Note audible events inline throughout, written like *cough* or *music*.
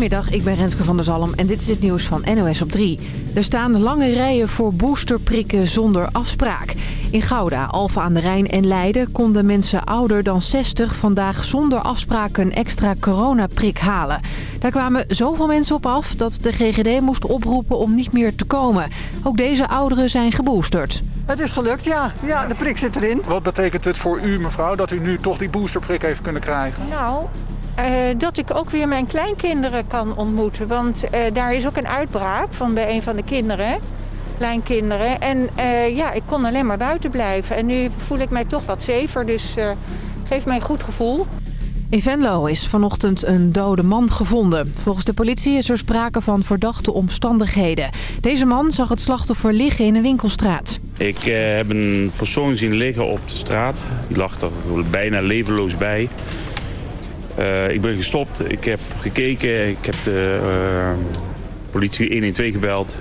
Goedemiddag, ik ben Renske van der Zalm en dit is het nieuws van NOS op 3. Er staan lange rijen voor boosterprikken zonder afspraak. In Gouda, Alphen aan de Rijn en Leiden konden mensen ouder dan 60 vandaag zonder afspraak een extra coronaprik halen. Daar kwamen zoveel mensen op af dat de GGD moest oproepen om niet meer te komen. Ook deze ouderen zijn geboosterd. Het is gelukt, ja. Ja, de prik zit erin. Wat betekent het voor u, mevrouw, dat u nu toch die boosterprik heeft kunnen krijgen? Nou, uh, dat ik ook weer mijn kleinkinderen kan ontmoeten. Want uh, daar is ook een uitbraak van bij een van de kinderen, kleinkinderen. En uh, ja, ik kon alleen maar buiten blijven. En nu voel ik mij toch wat safer, dus geeft mij een goed gevoel. In Venlo is vanochtend een dode man gevonden. Volgens de politie is er sprake van verdachte omstandigheden. Deze man zag het slachtoffer liggen in een winkelstraat. Ik heb een persoon zien liggen op de straat. Die lag er bijna levenloos bij. Uh, ik ben gestopt, ik heb gekeken, ik heb de uh, politie 112 gebeld.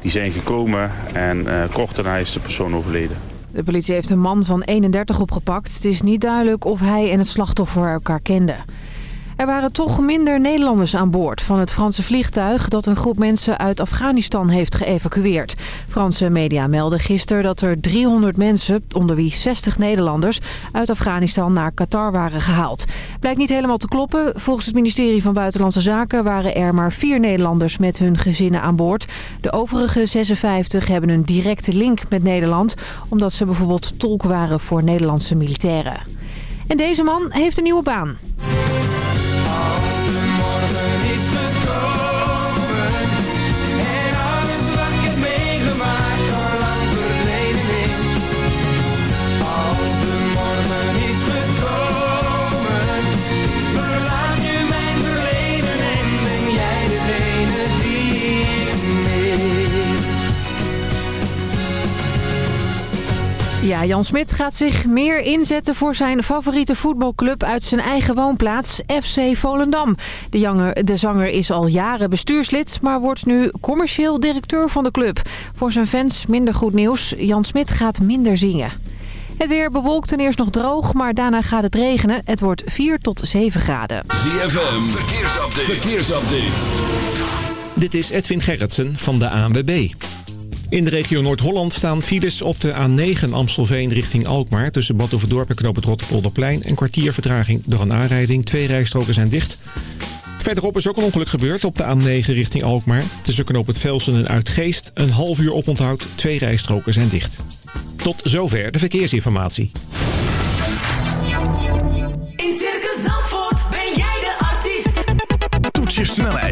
Die zijn gekomen en kort daarna is de persoon overleden. De politie heeft een man van 31 opgepakt. Het is niet duidelijk of hij en het slachtoffer elkaar kenden. Er waren toch minder Nederlanders aan boord van het Franse vliegtuig... dat een groep mensen uit Afghanistan heeft geëvacueerd. Franse media melden gisteren dat er 300 mensen, onder wie 60 Nederlanders... uit Afghanistan naar Qatar waren gehaald. Blijkt niet helemaal te kloppen. Volgens het ministerie van Buitenlandse Zaken waren er maar vier Nederlanders met hun gezinnen aan boord. De overige 56 hebben een directe link met Nederland... omdat ze bijvoorbeeld tolk waren voor Nederlandse militairen. En deze man heeft een nieuwe baan. Ja, Jan Smit gaat zich meer inzetten voor zijn favoriete voetbalclub uit zijn eigen woonplaats, FC Volendam. De, janger, de zanger is al jaren bestuurslid, maar wordt nu commercieel directeur van de club. Voor zijn fans minder goed nieuws. Jan Smit gaat minder zingen. Het weer bewolkt en eerst nog droog, maar daarna gaat het regenen. Het wordt 4 tot 7 graden. ZFM, verkeersupdate. verkeersupdate. Dit is Edwin Gerritsen van de ANWB. In de regio Noord-Holland staan files op de A9 Amstelveen richting Alkmaar... tussen Badhoevedorp en Knoop het Rotterpolderplein. Een kwartier vertraging door een aanrijding. Twee rijstroken zijn dicht. Verderop is ook een ongeluk gebeurd op de A9 richting Alkmaar. Tussen Knoop het Velsen en Uitgeest. Een half uur oponthoud. Twee rijstroken zijn dicht. Tot zover de verkeersinformatie. In Circus Zandvoort ben jij de artiest. Toets je snelheid,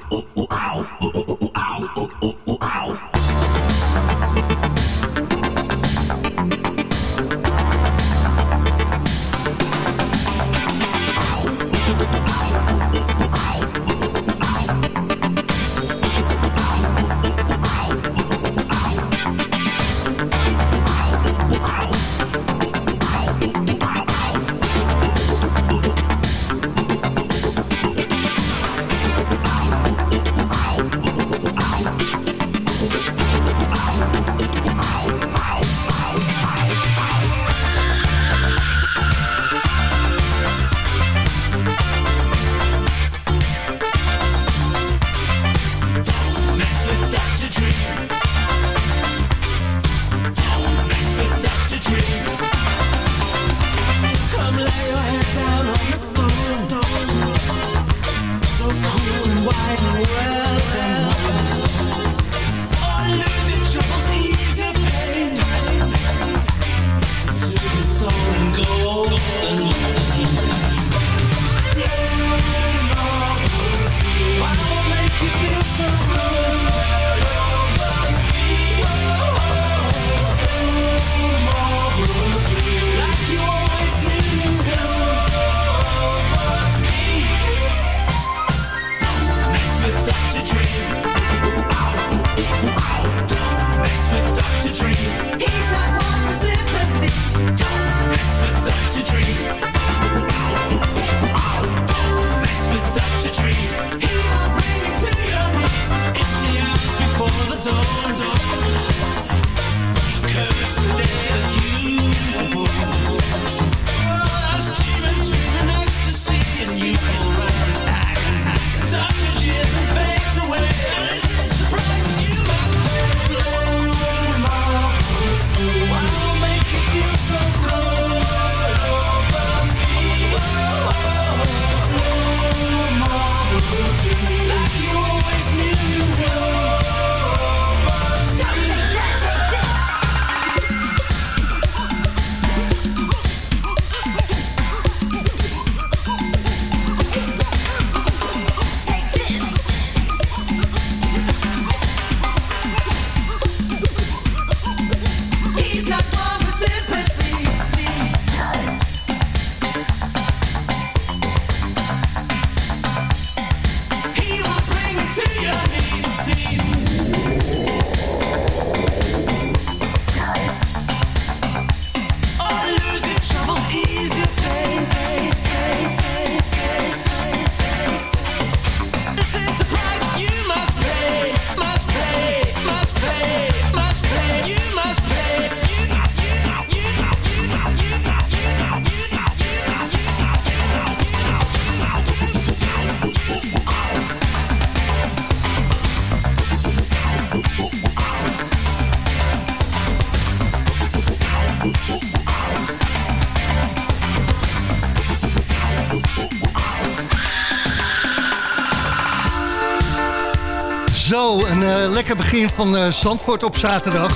Zo, een uh, lekker begin van uh, Zandvoort op zaterdag.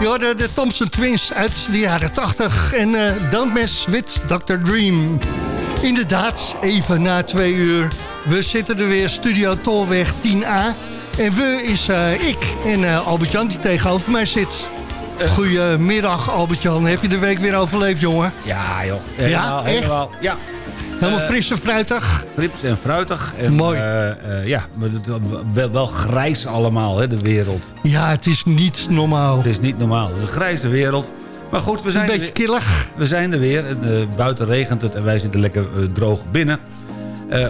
Je hoorde de Thompson Twins uit de jaren 80 en uh, Don't Mess with Dr. Dream. Inderdaad, even na twee uur. We zitten er weer, Studio Tolweg 10A. En we is ik en Albert-Jan die tegenover mij zit. Goedemiddag Albert-Jan, heb je de week weer overleefd jongen? Ja joh, helemaal, ja, helemaal. Ja, Helemaal uh, fris en fruitig. Fris en fruitig. En, Mooi. Uh, uh, ja, wel, wel, grijs allemaal, hè, de wereld. Ja, het is niet normaal. Het is niet normaal. Het is een grijze wereld. Maar goed, we zijn Een beetje killig. We zijn er weer. buiten regent het en wij zitten lekker droog binnen.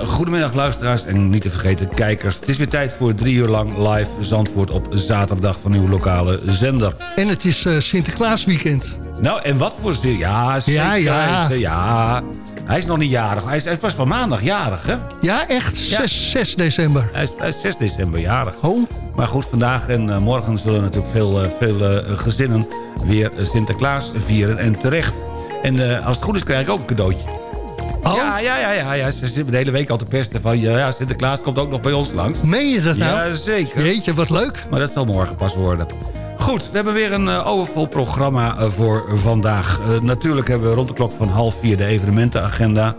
Goedemiddag luisteraars en niet te vergeten kijkers. Het is weer tijd voor drie uur lang live Zandvoort op zaterdag van uw lokale zender. En het is Sinterklaasweekend. Nou, en wat voor... Ja, zeker, ja, ja. ja. Hij is nog niet jarig. Hij is, hij is pas van maandag jarig, hè? Ja, echt? Ja. 6, 6 december. Hij is, hij is 6 december jarig. Oh. Maar goed, vandaag en uh, morgen zullen natuurlijk veel, uh, veel uh, gezinnen weer Sinterklaas vieren. En terecht. En als het goed is, krijg ik ook een cadeautje. Oh? Ja, ja, ja, ja, ja. Ze zitten de hele week al te pesten van... ja, Sinterklaas komt ook nog bij ons langs. Meen je dat nou? Ja, zeker. Jeetje, wat leuk. Maar dat zal morgen pas worden. Goed, we hebben weer een uh, overvol programma uh, voor vandaag. Uh, natuurlijk hebben we rond de klok van half vier de evenementenagenda.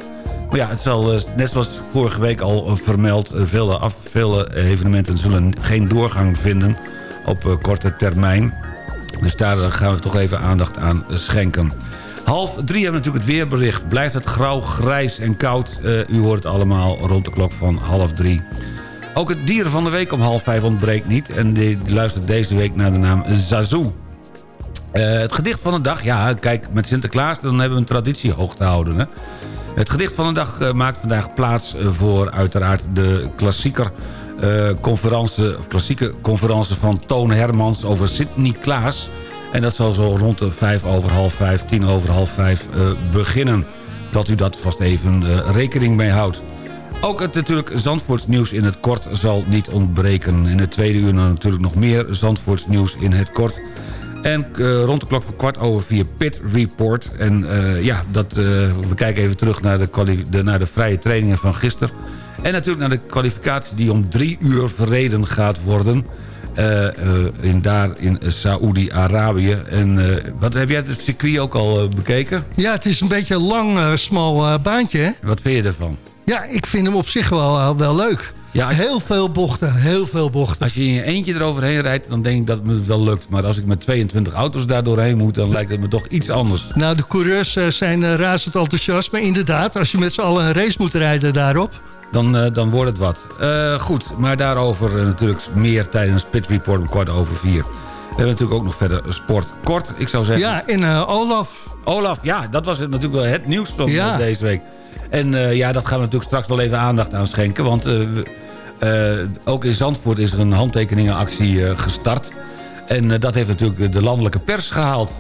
Maar ja, het zal, net zoals vorige week al vermeld... vele, af, vele evenementen zullen geen doorgang vinden op korte termijn. Dus daar gaan we toch even aandacht aan schenken. Half drie hebben we natuurlijk het weerbericht. Blijft het grauw, grijs en koud? u hoort het allemaal rond de klok van half drie. Ook het dieren van de week om half vijf ontbreekt niet. En die luistert deze week naar de naam Zazoo. Uh, het gedicht van de dag, ja, kijk, met Sinterklaas... dan hebben we een traditie hoog te houden. Hè? Het gedicht van de dag uh, maakt vandaag plaats voor uiteraard de klassieker... Uh, klassieke conferentie van Toon Hermans over Sint-Niklaas. En dat zal zo rond de vijf over half vijf, tien over half vijf beginnen. Dat u dat vast even rekening mee houdt. Ook het natuurlijk Zandvoorts nieuws in het kort zal niet ontbreken. In het tweede uur natuurlijk nog meer Zandvoorts nieuws in het kort. En uh, rond de klok van kwart over vier Pit Report. En ja, dat, we kijken even terug naar de, de, naar de vrije trainingen van gisteren. En natuurlijk naar de kwalificatie die om drie uur verreden gaat worden. In, daar in Saoedi-Arabië. En wat heb jij het circuit ook al bekeken? Ja, het is een beetje een lang, smal baantje. Hè? Wat vind je ervan? Ja, ik vind hem op zich wel, wel leuk. Ja, heel veel bochten, heel veel bochten. Als je in je eentje eroverheen rijdt, dan denk ik dat het me wel lukt. Maar als ik met 22 auto's daar doorheen moet, dan lijkt het me toch iets anders. Nou, de coureurs zijn razend enthousiast. Maar inderdaad, als je met z'n allen een race moet rijden daarop... Dan, uh, dan wordt het wat. goed, maar daarover natuurlijk meer tijdens Pit Report om kwart over vier. We hebben natuurlijk ook nog verder sport kort, ik zou zeggen. Ja, en Olaf. Olaf, ja, dat was natuurlijk wel het nieuws van ja. deze week. En uh, ja, dat gaan we natuurlijk straks wel even aandacht aan schenken. Want uh, uh, ook in Zandvoort is er een handtekeningenactie gestart. En dat heeft natuurlijk de landelijke pers gehaald.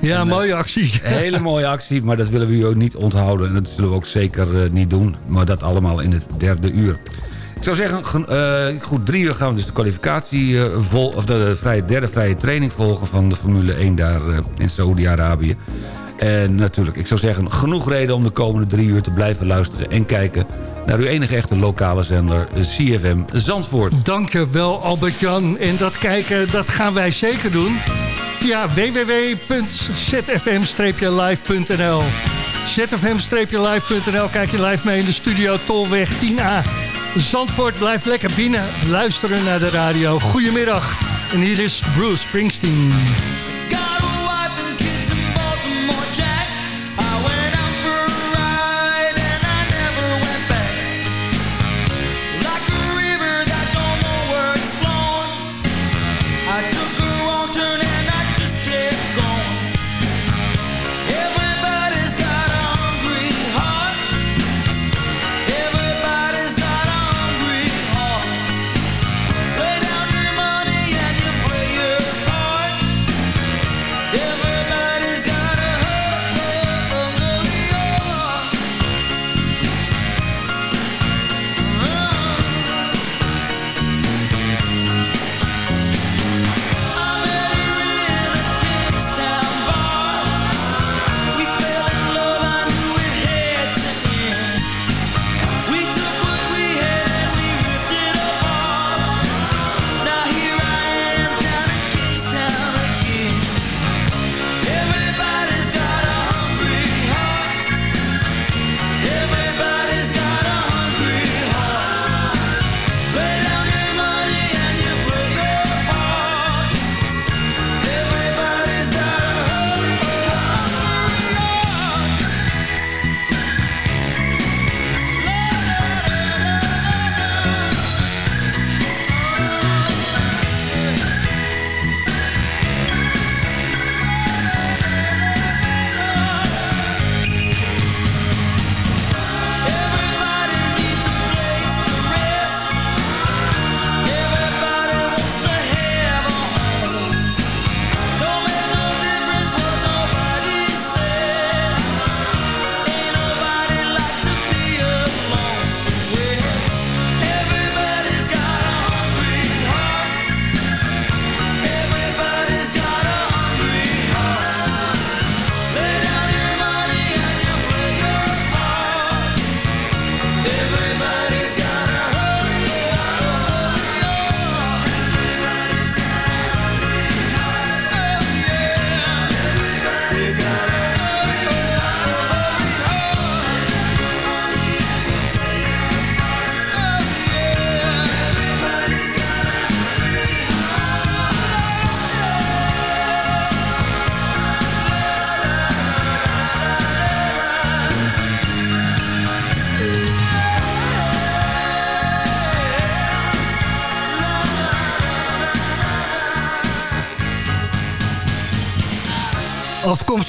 Ja, en, mooie actie. Een *laughs* hele mooie actie, maar dat willen we u ook niet onthouden. En dat zullen we ook zeker niet doen. Maar dat allemaal in het derde uur. Ik zou zeggen, goed, drie uur gaan we dus de kwalificatie vol, of de vrije, derde vrije training volgen van de Formule 1 daar in Saoedi-Arabië. En natuurlijk, ik zou zeggen, genoeg reden om de komende drie uur te blijven luisteren... en kijken naar uw enige echte lokale zender, CFM Zandvoort. Dankjewel Albert-Jan. En dat kijken, dat gaan wij zeker doen via www.zfm-live.nl zfm-live.nl Kijk je live mee in de studio Tolweg 10A. Zandvoort blijft lekker binnen. Luisteren naar de radio. Goedemiddag. En hier is Bruce Springsteen.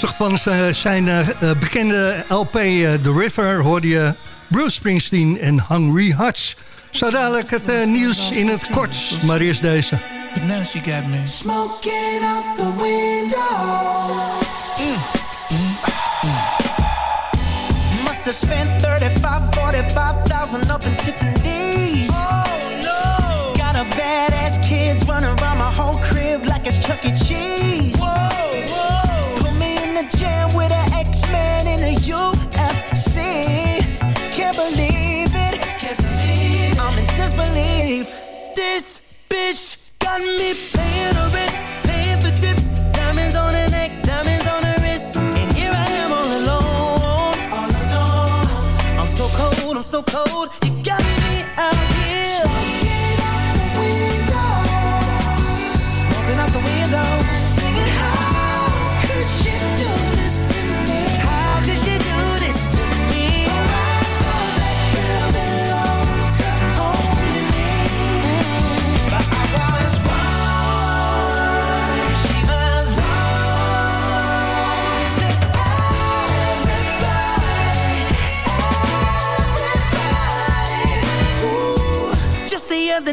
Afkomstig van z- zijn eh, eh, bekende LP eh, The River hoorde je Bruce Springsteen en Hungry Hearts. Zo dadelijk het eh, nieuws in het kort, maar eerst deze. But now she got me smoking out the window. Must have spent 35, 45,000 up in Tiffany's.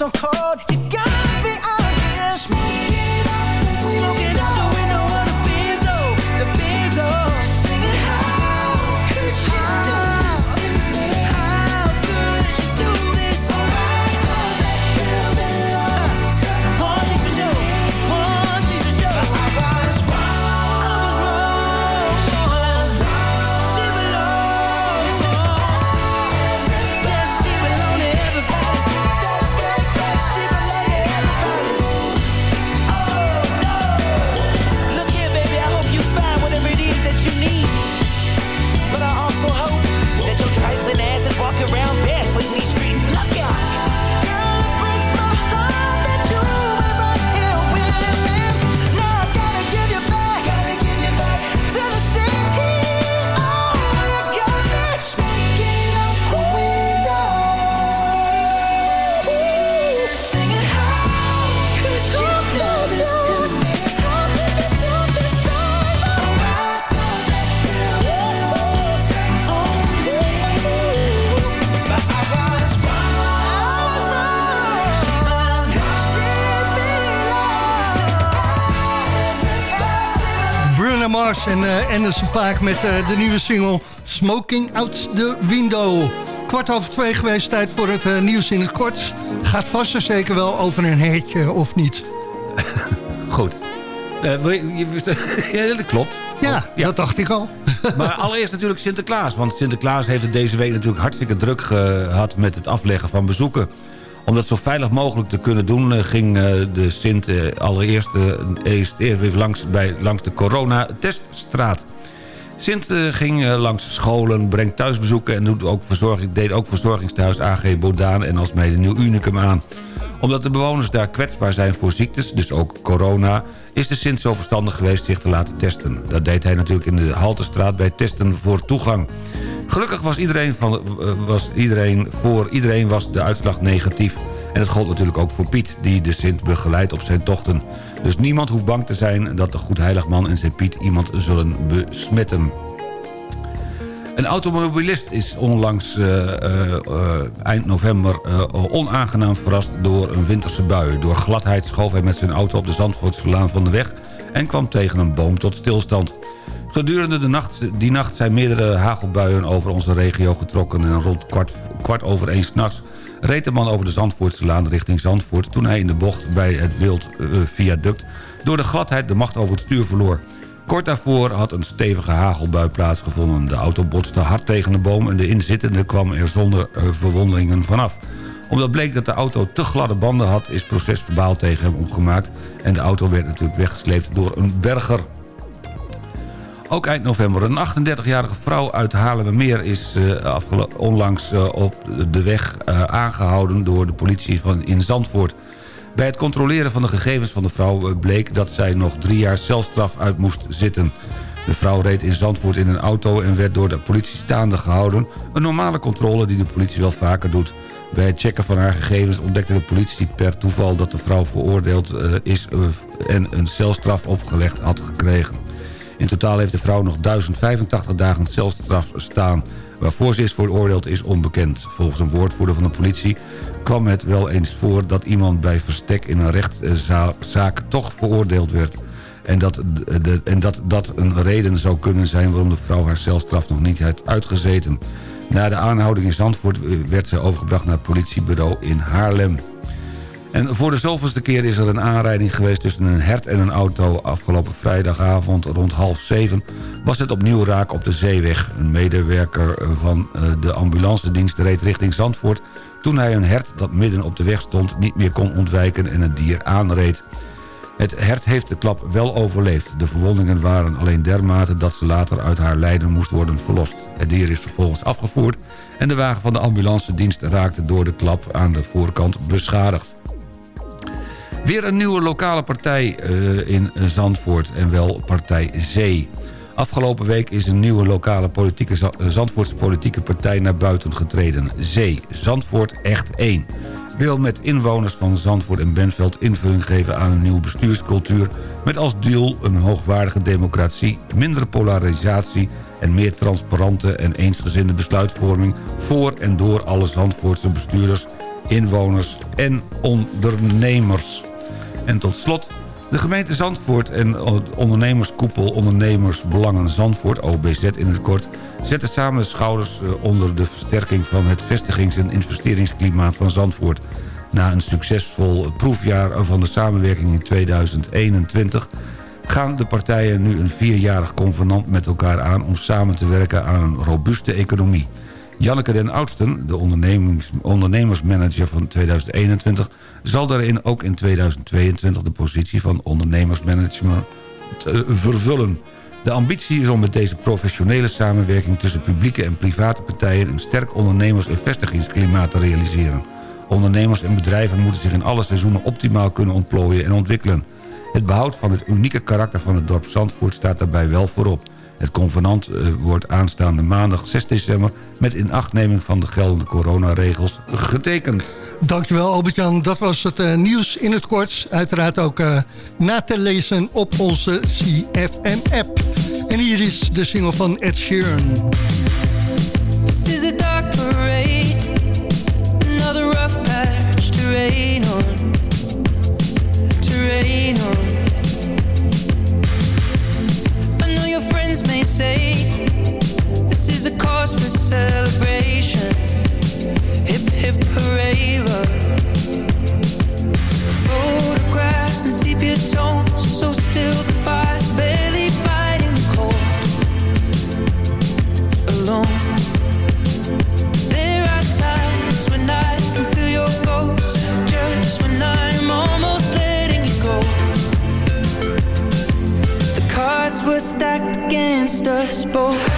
So cold. En eh, Anderson Paak met eh, de nieuwe single Smoking Out the Window. Kwart over twee geweest, tijd voor het eh, nieuws in het kort. Gaat vast en zeker wel over een hertje, of niet? *laughs* Goed. Wil je- je- *laughs* ja, dat klopt. Ja, dat dacht ik al. *laughs* Maar allereerst natuurlijk Sinterklaas. Want Sinterklaas heeft het deze week natuurlijk hartstikke druk gehad... met het afleggen van bezoeken. Om dat zo veilig mogelijk te kunnen doen... eh, ging eh, de Sint eh, allereerst eerst even langs, bij, langs de corona-teststraat. Sint eh, ging eh, langs scholen, brengt thuisbezoeken... en doet ook verzorging, deed ook verzorgingstehuis AG Bodaan en als mede Nieuw Unicum aan. Omdat de bewoners daar kwetsbaar zijn voor ziektes, dus ook corona... is de Sint zo verstandig geweest zich te laten testen. Dat deed hij natuurlijk in de Haltestraat bij testen voor toegang. Gelukkig was iedereen, van, eh, was iedereen voor iedereen was de uitslag negatief. En het gold natuurlijk ook voor Piet, die de Sint begeleidt op zijn tochten. Dus niemand hoeft bang te zijn dat de Goedheiligman en zijn Piet iemand zullen besmetten. Een automobilist is onlangs eh, eh, eh, eind november onaangenaam verrast door een winterse bui. Door gladheid schoof hij met zijn auto op de Zandvoortsverlaan van de weg... en kwam tegen een boom tot stilstand. Gedurende de nacht, die nacht zijn meerdere hagelbuien over onze regio getrokken... en rond kwart, kwart over één s'nachts reed de man over de Zandvoortselaan richting Zandvoort... toen hij in de bocht bij het Wild eh, viaduct door de gladheid de macht over het stuur verloor. Kort daarvoor had een stevige hagelbui plaatsgevonden. De auto botste hard tegen de boom en de inzittende kwam er zonder eh, verwondingen vanaf. Omdat bleek dat de auto te gladde banden had... is procesverbaal tegen hem opgemaakt... en de auto werd natuurlijk weggesleept door een berger. Ook eind november. Een 38-jarige vrouw uit Haarlemmermeer is uh, onlangs uh, op de weg uh, aangehouden... door de politie van in Zandvoort. Bij het controleren van de gegevens van de vrouw bleek dat zij nog drie jaar celstraf uit moest zitten. De vrouw reed in Zandvoort in een auto en werd door de politie staande gehouden. Een normale controle die de politie wel vaker doet. Bij het checken van haar gegevens ontdekte de politie per toeval dat de vrouw veroordeeld is en een celstraf opgelegd had gekregen. In totaal heeft de vrouw nog 1085 dagen celstraf staan. Waarvoor ze is veroordeeld is onbekend. Volgens een woordvoerder van de politie kwam het wel eens voor... dat iemand bij verstek in een rechtszaak toch veroordeeld werd. En dat, en dat dat een reden zou kunnen zijn... waarom de vrouw haar celstraf nog niet heeft uitgezeten. Na de aanhouding in Zandvoort werd ze overgebracht naar het politiebureau in Haarlem. En voor de zoveelste keer is er een aanrijding geweest tussen een hert en een auto. Afgelopen vrijdagavond rond half zeven was het opnieuw raak op de zeeweg. Een medewerker van eh, de ambulancedienst reed richting Zandvoort... toen hij een hert dat midden op de weg stond niet meer kon ontwijken en het dier aanreed. Het hert heeft de klap wel overleefd. De verwondingen waren alleen dermate dat ze later uit haar lijden moest worden verlost. Het dier is vervolgens afgevoerd en de wagen van de ambulancedienst raakte door de klap aan de voorkant beschadigd. Weer een nieuwe lokale partij uh, in Zandvoort en wel partij Zee. Afgelopen week is een nieuwe lokale politieke Zandvoortse politieke partij naar buiten getreden. Zee, Zandvoort Echt 1. Wil met inwoners van Zandvoort en Benveld invulling geven aan een nieuwe bestuurscultuur... met als doel een hoogwaardige democratie, mindere polarisatie... en meer transparante en eensgezinde besluitvorming... voor en door alle Zandvoortse bestuurders, inwoners en ondernemers. En tot slot, de gemeente Zandvoort en het ondernemerskoepel Ondernemersbelangen Zandvoort, OBZ in het kort, zetten samen de schouders eh, onder de versterking van het vestigings- en investeringsklimaat van Zandvoort. Na een succesvol proefjaar van de samenwerking in 2021 gaan de partijen nu een vierjarig convenant met elkaar aan... om samen te werken aan een robuuste economie. Janneke den Oudsten, de ondernemersmanager van 2021... zal daarin ook in 2022 de positie van ondernemersmanagement vervullen. De ambitie is om met deze professionele samenwerking... tussen publieke en private partijen... een sterk ondernemers- en vestigingsklimaat te realiseren. Ondernemers en bedrijven moeten zich in alle seizoenen optimaal kunnen ontplooien en ontwikkelen. Het behoud van het unieke karakter van het dorp Zandvoort staat daarbij wel voorop. Het convenant uh, wordt aanstaande maandag 6 december... met inachtneming van de geldende coronaregels getekend. Dankjewel Albert-Jan. Dat was het uh, nieuws in het kort. Uiteraard ook uh, na te lezen op onze CFM-app. En hier is de single van Ed Sheeran. This is a dark parade Another rough patch to rain on To rain on I know your friends may say This is a cause for celebration stacked against us both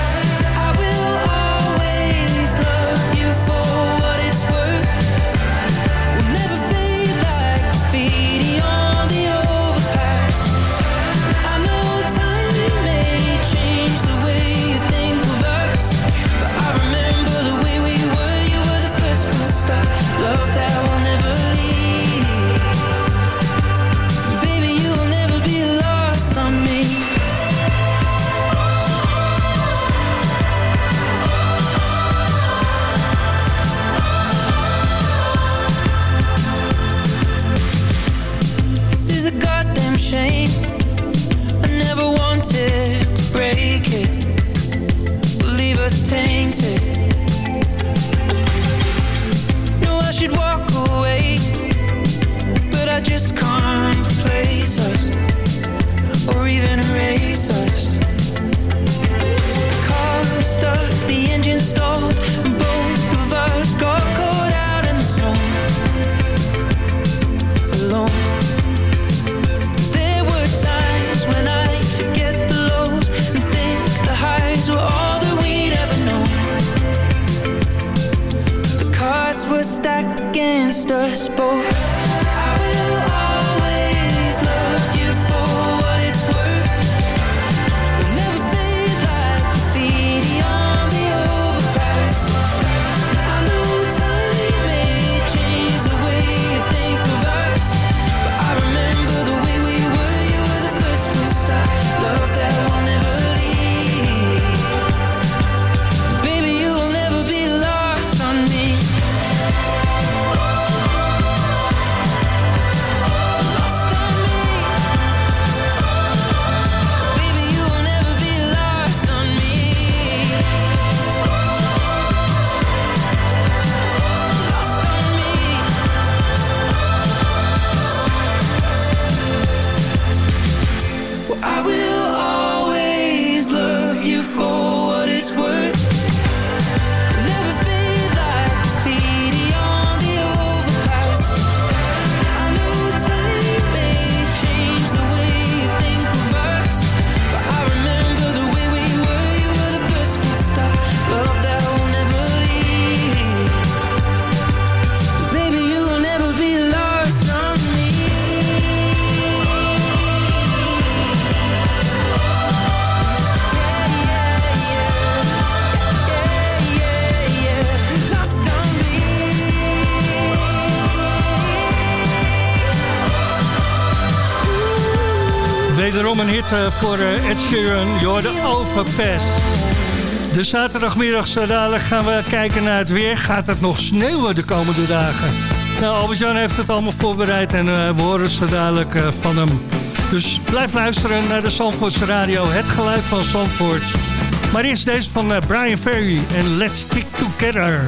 Sharon, you're overpass. De zaterdagmiddag zo dadelijk gaan we kijken naar het weer. Gaat het nog sneeuwen de komende dagen? Nou, Albert-Jan heeft het allemaal voorbereid en eh, we horen zo dadelijk eh, van hem. Dus blijf luisteren naar de Zandvoortse Radio, het geluid van Zandvoort. Maar eerst deze van eh, Brian Ferry en Let's Stick Together.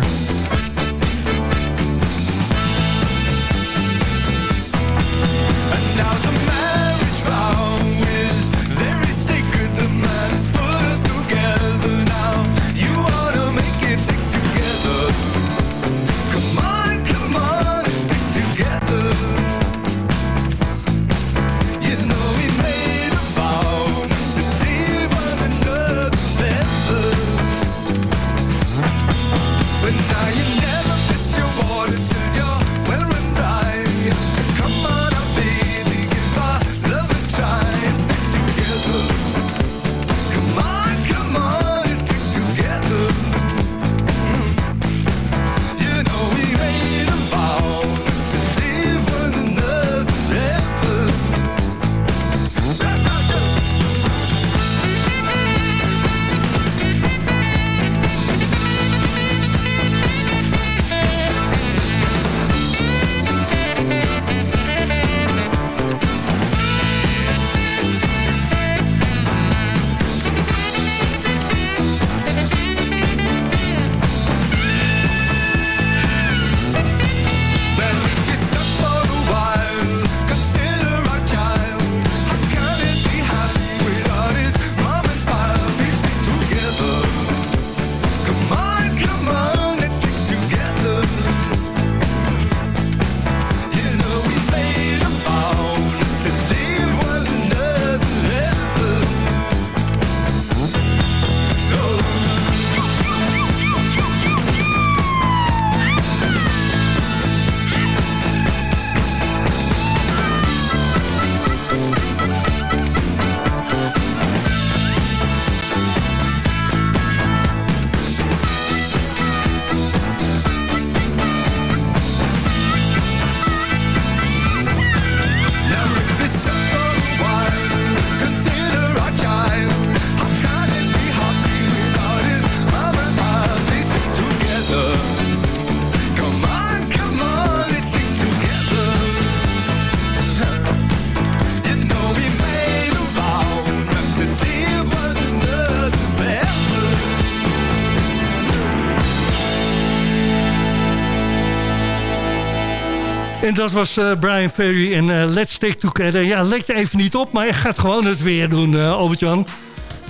Dat was eh, Brian Ferry en uh, Let's Stick Together. Ja, let je even niet op, maar je gaat gewoon het weer doen, eh, Albert-Jan.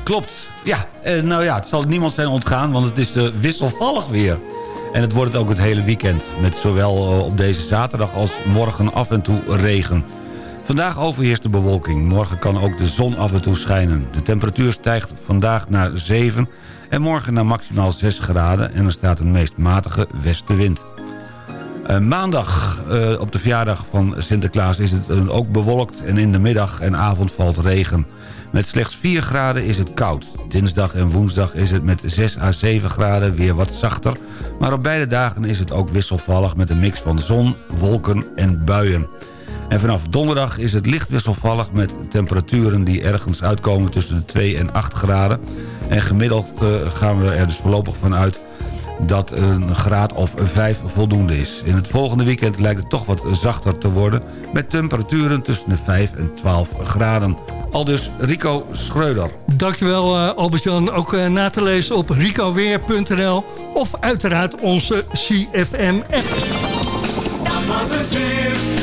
Klopt. Ja, nou ja, het zal niemand zijn ontgaan, want het is wisselvallig weer. En het wordt ook het hele weekend. Met zowel op deze zaterdag als morgen af en toe regen. Vandaag overheerst de bewolking. Morgen kan ook de zon af en toe schijnen. De temperatuur stijgt vandaag naar 7 en morgen naar maximaal 6 graden... en er staat een meest matige westenwind. Eh, maandag eh, op de verjaardag van Sinterklaas is het eh, ook bewolkt... en in de middag en avond valt regen. Met slechts 4 graden is het koud. Dinsdag en woensdag is het met 6 à 7 graden weer wat zachter... maar op beide dagen is het ook wisselvallig... met een mix van zon, wolken en buien. En vanaf donderdag is het licht wisselvallig met temperaturen die ergens uitkomen tussen de 2 en 8 graden. En gemiddeld gaan we er dus voorlopig van uit dat een graad of 5 voldoende is. In het volgende weekend lijkt het toch wat zachter te worden... met temperaturen tussen de 5 en 12 graden. Al dus Rico Schreuder. Dankjewel uh, Albert-Jan. Ook uh, na te lezen op ricoweer.nl of uiteraard onze CFM-app. Dat was het weer.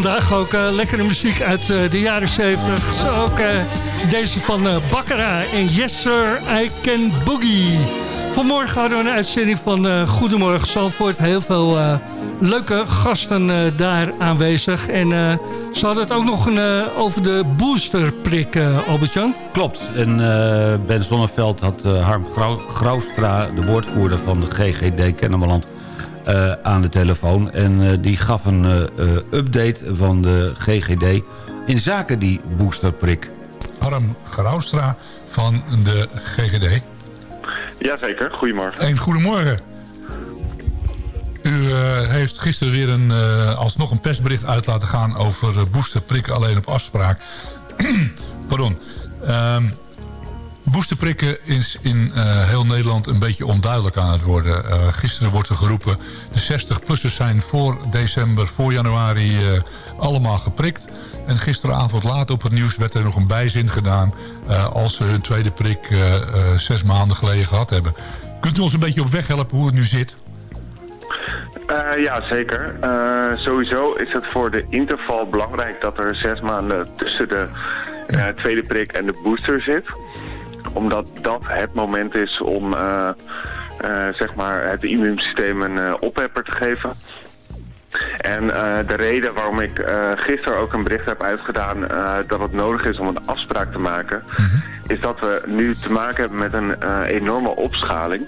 Vandaag ook eh, lekkere muziek uit eh, de jaren 70. Zo ook eh, deze van Baccara en Yes Sir, I Can Boogie. Vanmorgen hadden we een uitzending van Goedemorgen Zandvoort. Heel veel leuke gasten daar aanwezig. En ze hadden het ook nog een, over de boosterprik, Albert-Jan. Klopt. En Ben Zonneveld had Harm Graustra, de woordvoerder van de GGD Kennemerland, eh, aan de telefoon. En eh, die gaf een eh, eh, update van de GGD in zaken die boosterprik. Harm Graustra van de GGD. Jazeker, goedemorgen. En goedemorgen. U eh, heeft gisteren weer een, eh, alsnog een persbericht uit laten gaan over boosterprikken alleen op afspraak. *clears throat* Pardon. Ehm boosterprikken is in eh, heel Nederland een beetje onduidelijk aan het worden. Eh, gisteren wordt er geroepen, de 60-plussers zijn voor december, voor januari eh, allemaal geprikt. En gisteravond laat op het nieuws werd er nog een bijzin gedaan... als ze hun tweede prik zes maanden geleden gehad hebben. Kunt u ons een beetje op weg helpen hoe het nu zit? Eh, ja, zeker. Sowieso is het voor de interval belangrijk dat er zes maanden tussen de tweede prik en de booster zit. Omdat dat het moment is om eh, eh, zeg maar het immuunsysteem een eh, ophepper te geven. En de reden waarom ik eh, gisteren ook een bericht heb uitgedaan dat het nodig is om een afspraak te maken, is dat we nu te maken hebben met een enorme opschaling.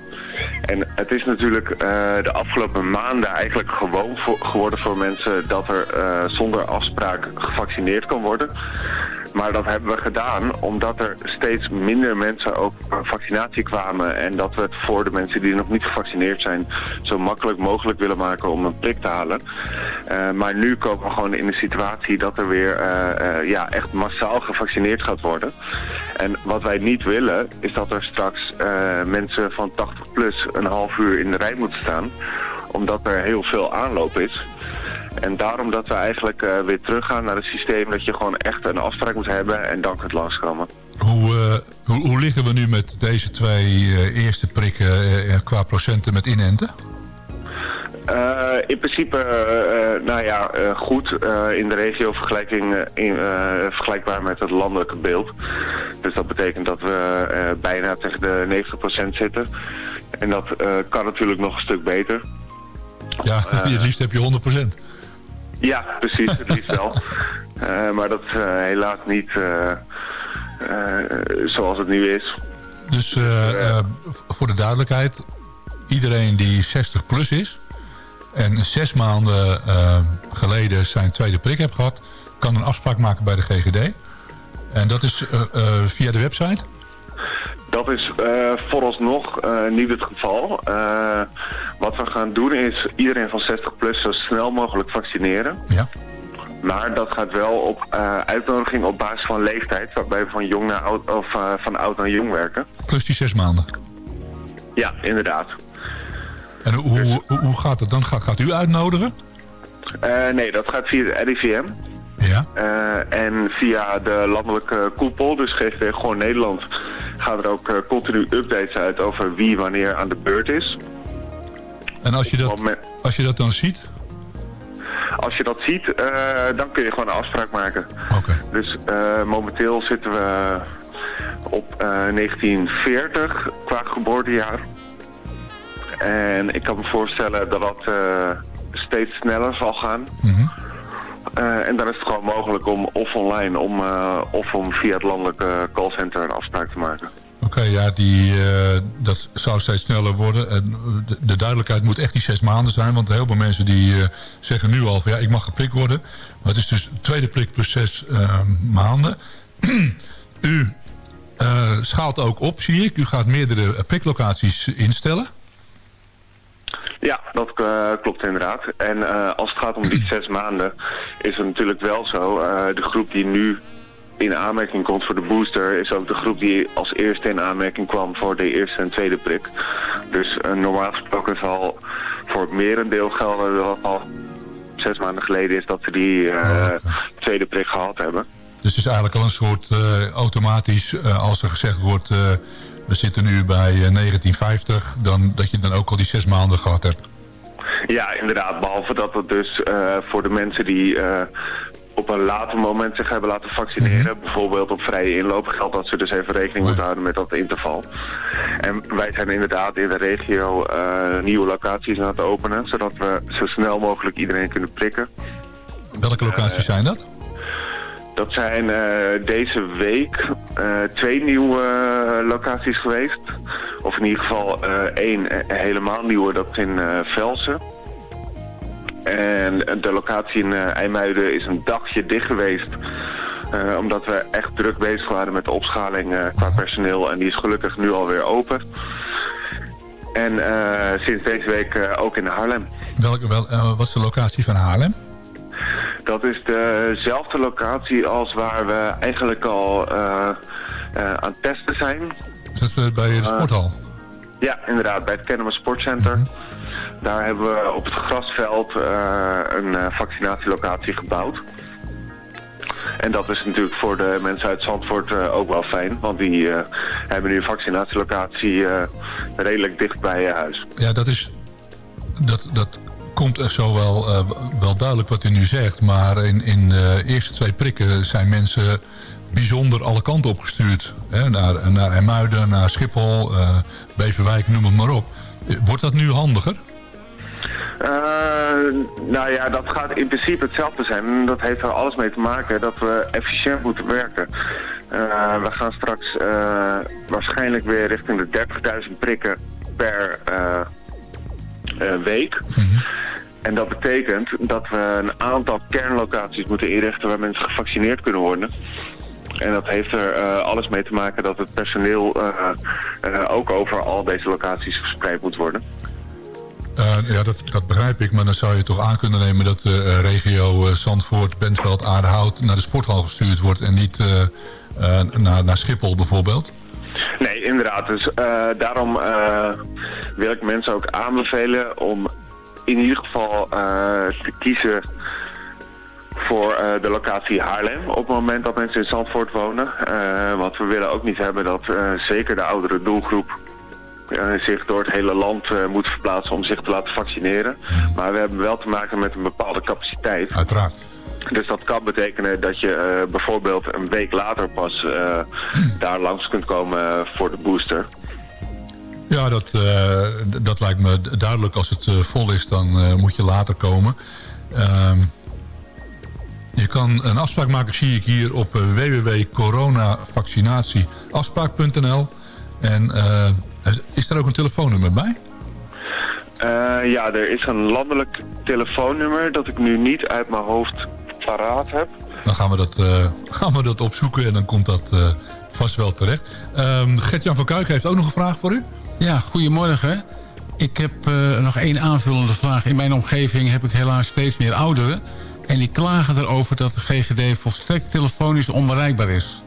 En het is natuurlijk de afgelopen maanden eigenlijk gewoon voor- geworden voor mensen dat er zonder afspraak gevaccineerd kan worden. Maar dat hebben we gedaan omdat er steeds minder mensen ook vaccinatie kwamen. En dat we het voor de mensen die nog niet gevaccineerd zijn zo makkelijk mogelijk willen maken om een prik te halen. Eh, maar nu komen we gewoon in de situatie dat er weer eh, eh, ja, echt massaal gevaccineerd gaat worden. En wat wij niet willen is dat er straks mensen van 80 plus een half uur in de rij moeten staan. Omdat er heel veel aanloop is. En daarom dat we eigenlijk eh, weer teruggaan naar het systeem dat je gewoon echt een afspraak moet hebben en dan kunt langskomen. Hoe, eh, hoe, hoe liggen we nu met deze twee eh, eerste prikken qua procenten met inenten? In principe, nou ja, goed. in de regio vergelijking, in, vergelijkbaar met het landelijke beeld. Dus dat betekent dat we bijna tegen de 90% zitten. En dat kan natuurlijk nog een stuk beter. Ja, *laughs* het liefst heb je 100%. Ja, precies, het liefst wel. *laughs* Eh, maar dat eh, helaas niet eh, zoals het nu is. Dus voor de duidelijkheid, iedereen die 60 plus is en zes maanden geleden zijn tweede prik heeft gehad, kan een afspraak maken bij de GGD. En dat is via de website. Dat is eh, vooralsnog eh, niet het geval. Eh, wat we gaan doen is iedereen van 60 plus zo snel mogelijk vaccineren. Ja. Maar dat gaat wel op uitnodiging op basis van leeftijd, waarbij we van jong naar oud of van oud naar jong werken. Plus die zes maanden. Ja, inderdaad. En hoe, hoe, hoe gaat het dan? Gaat, gaat u uitnodigen? Nee, dat gaat via de RIVM. Ja. Eh, en via de landelijke koepel, dus GGD Gewoon Nederland, gaan er ook eh, continu updates uit over wie wanneer aan de beurt is. En als je dat, als je dat dan ziet, Als je dat ziet, eh, dan kun je gewoon een afspraak maken. Dus eh, momenteel zitten we op eh, 1940 qua geboortejaar. En ik kan me voorstellen dat dat steeds sneller zal gaan. Mhm. Eh, en dan is het gewoon mogelijk om of online om, eh, of om via het landelijke callcenter een afspraak te maken. Oké, ja, die, eh, dat zou steeds sneller worden. En de, de duidelijkheid moet echt die zes maanden zijn. Want heel veel mensen die zeggen nu al van ja, ik mag geprikt worden. Maar het is dus tweede prik plus zes maanden. *clears throat* U schaalt ook op, zie ik. U gaat meerdere priklocaties instellen. Ja, dat eh, klopt inderdaad. En eh, als het gaat om die zes maanden is het natuurlijk wel zo. eh, de groep die nu in aanmerking komt voor de booster is ook de groep die als eerste in aanmerking kwam voor de eerste en tweede prik. Dus normaal gesproken zal voor het merendeel gelden dat al zes maanden geleden is dat ze die tweede prik gehad hebben. Dus het is eigenlijk al een soort automatisch, als er gezegd wordt... eh, we zitten nu bij eh, 1950, dan, dat je dan ook al die zes maanden gehad hebt. Ja, inderdaad. Behalve dat het dus eh, voor de mensen die eh, op een later moment zich hebben laten vaccineren, bijvoorbeeld op vrije inloop, geldt dat ze dus even rekening moeten houden met dat interval. En wij zijn inderdaad in de regio eh, nieuwe locaties aan het openen, zodat we zo snel mogelijk iedereen kunnen prikken. Welke locaties zijn dat? Dat zijn eh, deze week eh, twee nieuwe eh, locaties geweest. Of in ieder geval één helemaal nieuwe, dat in Velsen. En de locatie in IJmuiden is een dagje dicht geweest. omdat we echt druk bezig waren met de opschaling qua personeel. En die is gelukkig nu alweer open. En sinds deze week ook in Haarlem. Welke, wel, wat is de locatie van Haarlem? Dat is dezelfde locatie als waar we eigenlijk al eh, eh, aan het testen zijn. Is dat eh, bij de sporthal? Ja, inderdaad, bij het Kennemer Sportcenter. Daar hebben we op het grasveld eh, een eh, vaccinatielocatie gebouwd. En dat is natuurlijk voor de mensen uit Zandvoort eh, ook wel fijn. Want die eh, hebben nu een vaccinatielocatie eh, redelijk dicht bij je huis. Ja, dat is... Dat, dat komt echt zo wel, eh, wel duidelijk wat u nu zegt. Maar in, in de eerste twee prikken zijn mensen bijzonder alle kanten opgestuurd. Hè? Naar, naar Hermuiden, naar Schiphol, eh, Beverwijk, noem het maar op. Wordt dat nu handiger? Eh, nou ja, dat gaat in principe hetzelfde zijn. Dat heeft er alles mee te maken dat we efficiënt moeten werken. Eh, we gaan straks eh, waarschijnlijk weer richting de 30.000 prikken per eh, week. En dat betekent dat we een aantal kernlocaties moeten inrichten waar mensen gevaccineerd kunnen worden. En dat heeft er eh, alles mee te maken dat het personeel eh, ook over al deze locaties verspreid moet worden. Ja, dat, dat begrijp ik. Maar dan zou je toch aan kunnen nemen dat de regio Zandvoort, Bentveld, Aardehout naar de sporthal gestuurd wordt en niet naar, naar Schiphol bijvoorbeeld? Nee, inderdaad. Dus eh, daarom eh, wil ik mensen ook aanbevelen om in ieder geval eh, te kiezen voor de locatie Haarlem op het moment dat mensen in Zandvoort wonen. Want we willen ook niet hebben dat zeker de oudere doelgroep zich door het hele land moet verplaatsen om zich te laten vaccineren. Maar we hebben wel te maken met een bepaalde capaciteit. Uiteraard. Dus dat kan betekenen dat je eh, bijvoorbeeld een week later pas eh, daar langs kunt komen voor de booster. Ja, dat, eh, dat lijkt me duidelijk. Als het vol is, dan moet je later komen. Ehm, je kan een afspraak maken, zie ik hier, op www.coronavaccinatieafspraak.nl. En is er ook een telefoonnummer bij? Ja, er is een landelijk telefoonnummer dat ik nu niet uit mijn hoofd paraat heb. Dan gaan we dat, eh, *laughs* gaan we dat opzoeken en dan komt dat eh, vast wel terecht. Ehm Gert-Jan van Kuik heeft ook nog een vraag voor u. Ja, goedemorgen. Ik heb eh, nog één aanvullende vraag. In mijn omgeving heb ik helaas steeds meer ouderen. En die klagen erover dat de GGD volstrekt telefonisch onbereikbaar is.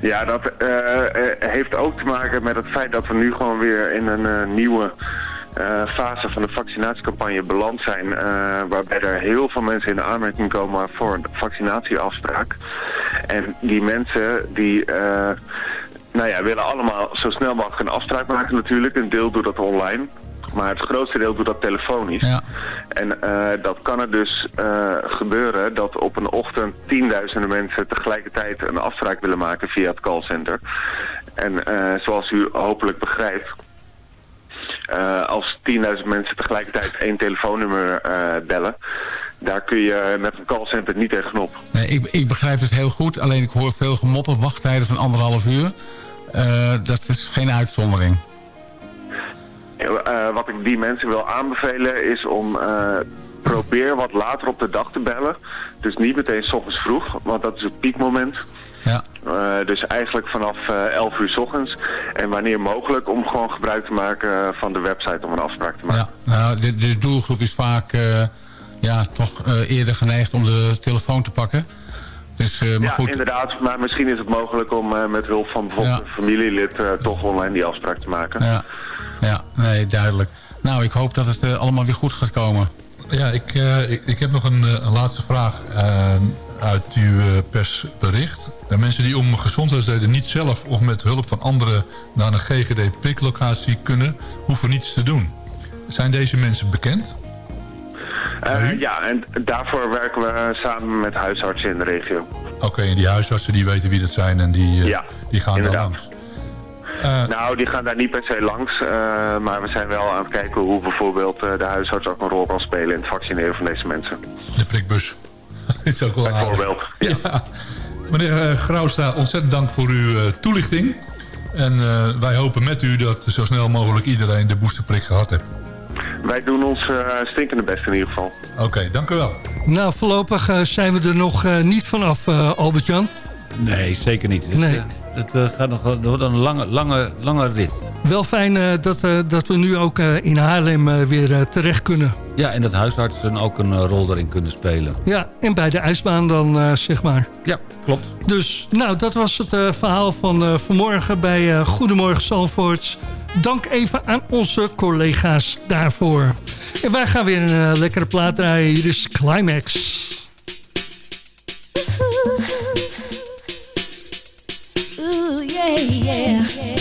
Ja, dat heeft ook te maken met het feit dat we nu gewoon weer in een eh, nieuwe fase van de vaccinatiecampagne beland zijn. eh, waarbij er heel veel mensen in de aanmerking komen voor een vaccinatieafspraak. En die mensen die... eh, nou ja, willen allemaal zo snel mogelijk een afspraak maken natuurlijk. Een deel doet dat online. Maar het grootste deel doet dat telefonisch. En eh, dat kan er dus eh, gebeuren dat op een ochtend tienduizenden mensen tegelijkertijd een afspraak willen maken via het callcenter. En eh, zoals u hopelijk begrijpt, eh, als 10.000 mensen tegelijkertijd één telefoonnummer eh, bellen, daar kun je met een callcenter niet tegenop. Nee, ik, ik begrijp het heel goed. Alleen ik hoor veel gemoppen, wachttijden van anderhalf uur. Eh, dat is geen uitzondering. Eh, wat ik die mensen wil aanbevelen is om eh, probeer wat later op de dag te bellen. Dus niet meteen s ochtends vroeg, want dat is het piekmoment. Ja. Eh, dus eigenlijk vanaf eh 11 uur s ochtends. En wanneer mogelijk om gewoon gebruik te maken van de website om een afspraak te maken. Ja, nou, de, de doelgroep is vaak eh, ja, toch eh, eerder geneigd om de telefoon te pakken. Dus, eh, maar ja, goed. inderdaad. Maar misschien is het mogelijk om eh, met hulp van bijvoorbeeld Ja. een familielid eh, toch online die afspraak te maken. Ja, ja, nee, duidelijk. Nou, ik hoop dat het eh, allemaal weer goed gaat komen. Ja, ik, eh, ik, ik heb nog een, eh, een laatste vraag eh, uit uw eh, persbericht. De mensen die om gezondheidsreden niet zelf of met hulp van anderen naar een GGD-priklocatie kunnen, hoeven niets te doen. Zijn deze mensen bekend? Eh, ja, en daarvoor werken we samen met huisartsen in de regio. Oké, en die huisartsen die weten wie dat zijn en die, eh, Ja, die gaan daar langs. Nou, die gaan daar niet per se langs, maar we zijn wel aan het kijken hoe bijvoorbeeld de huisarts ook een rol kan spelen in het vaccineren van deze mensen. De prikbus. *laughs* is ook wel aardig. Bijvoorbeeld, ja. Meneer eh, Grauwsta, ontzettend dank voor uw eh, toelichting. En eh, wij hopen met u dat zo snel mogelijk iedereen de boosterprik gehad heeft. Wij doen ons eh, stinkende best in ieder geval. Oké, dank u wel. Nou, voorlopig zijn we er nog niet vanaf, eh Albert-Jan. Nee, zeker niet. Nee. Het, eh, gaat nog, het wordt een lange, lange, lange rit. Wel fijn eh, dat, eh, dat we nu ook in Haarlem weer terecht kunnen. Ja, en dat huisartsen ook een rol daarin kunnen spelen. Ja, en bij de ijsbaan dan, zeg maar. Ja, klopt. Dus, nou, dat was het verhaal van vanmorgen bij Goedemorgen Zalvoorts. Dank even aan onze collega's daarvoor. En wij gaan weer een lekkere plaat draaien. Hier is Climax. Yeah, yeah.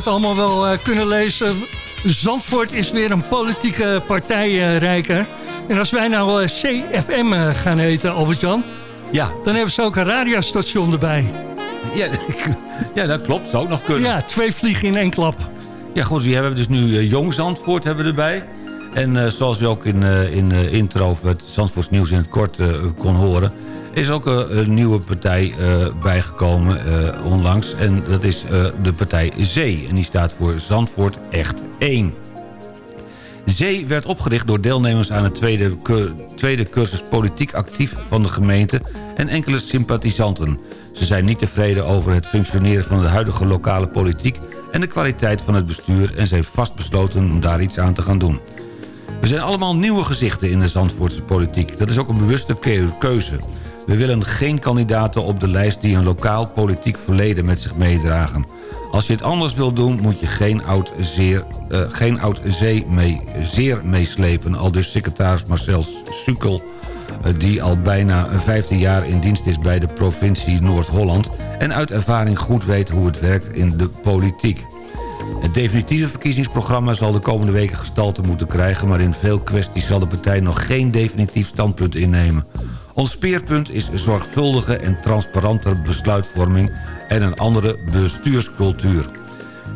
Het allemaal wel eh, kunnen lezen. Zandvoort is weer een politieke partijrijker. en als wij nou eh, CFM eh, gaan heten, Albert-Jan... Ja. dan hebben ze ook een radiostation erbij. Ja, *laughs* ja, dat klopt. Zou ook nog kunnen. Ja, twee vliegen in één klap. Ja, goed. We hebben dus nu Jong Zandvoort hebben we erbij. En uh, zoals u ook in, uh, in uh, intro het Zandvoorts nieuws in het kort kon horen... is ook een nieuwe partij bijgekomen onlangs. En dat is de partij Zee. En die staat voor Zandvoort Echt 1. Zee werd opgericht door deelnemers aan het tweede, tweede cursus politiek actief van de gemeente... en enkele sympathisanten. Ze zijn niet tevreden over het functioneren van de huidige lokale politiek... en de kwaliteit van het bestuur en zijn vastbesloten om daar iets aan te gaan doen. We zijn allemaal nieuwe gezichten in de Zandvoortse politiek. Dat is ook een bewuste keuze. We willen geen kandidaten op de lijst die een lokaal politiek verleden met zich meedragen. Als je het anders wil doen, moet je geen oud, zeer, uh, geen oud zee mee, zeer meeslepen. Al dus secretaris Marcel Sukkel, uh, die al bijna 15 jaar in dienst is bij de provincie Noord-Holland... en uit ervaring goed weet hoe het werkt in de politiek. Het definitieve verkiezingsprogramma zal de komende weken gestalte moeten krijgen... maar in veel kwesties zal de partij nog geen definitief standpunt innemen. Ons speerpunt is zorgvuldige en transparante besluitvorming... en een andere bestuurscultuur.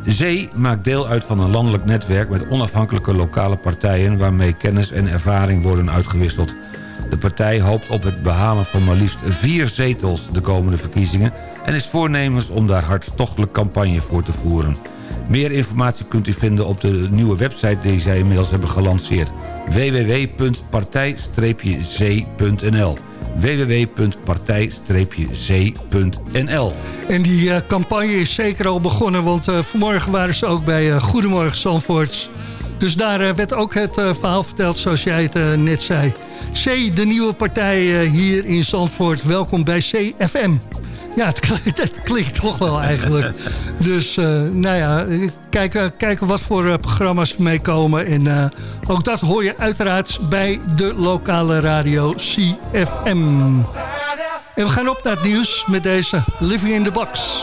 Zee maakt deel uit van een landelijk netwerk... met onafhankelijke lokale partijen... waarmee kennis en ervaring worden uitgewisseld. De partij hoopt op het behalen van maar liefst vier zetels de komende verkiezingen... en is voornemens om daar hartstochtelijk campagne voor te voeren. Meer informatie kunt u vinden op de nieuwe website die zij inmiddels hebben gelanceerd. www.partij-c.nl www.partij-c.nl En die uh, campagne is zeker al begonnen, want uh, vanmorgen waren ze ook bij uh, Goedemorgen Zandvoorts. Dus daar werd ook het verhaal verteld zoals jij het net zei. C, de nieuwe partij hier in Zandvoort. Welkom bij CFM. Ja, het klinkt, *laughs* klinkt toch wel eigenlijk. Dus uh, nou ja, kijken, kijken wat voor uh, programma's meekomen. En uh, ook dat hoor je uiteraard bij de lokale radio CFM. En we gaan op naar het nieuws met deze Living in the Box.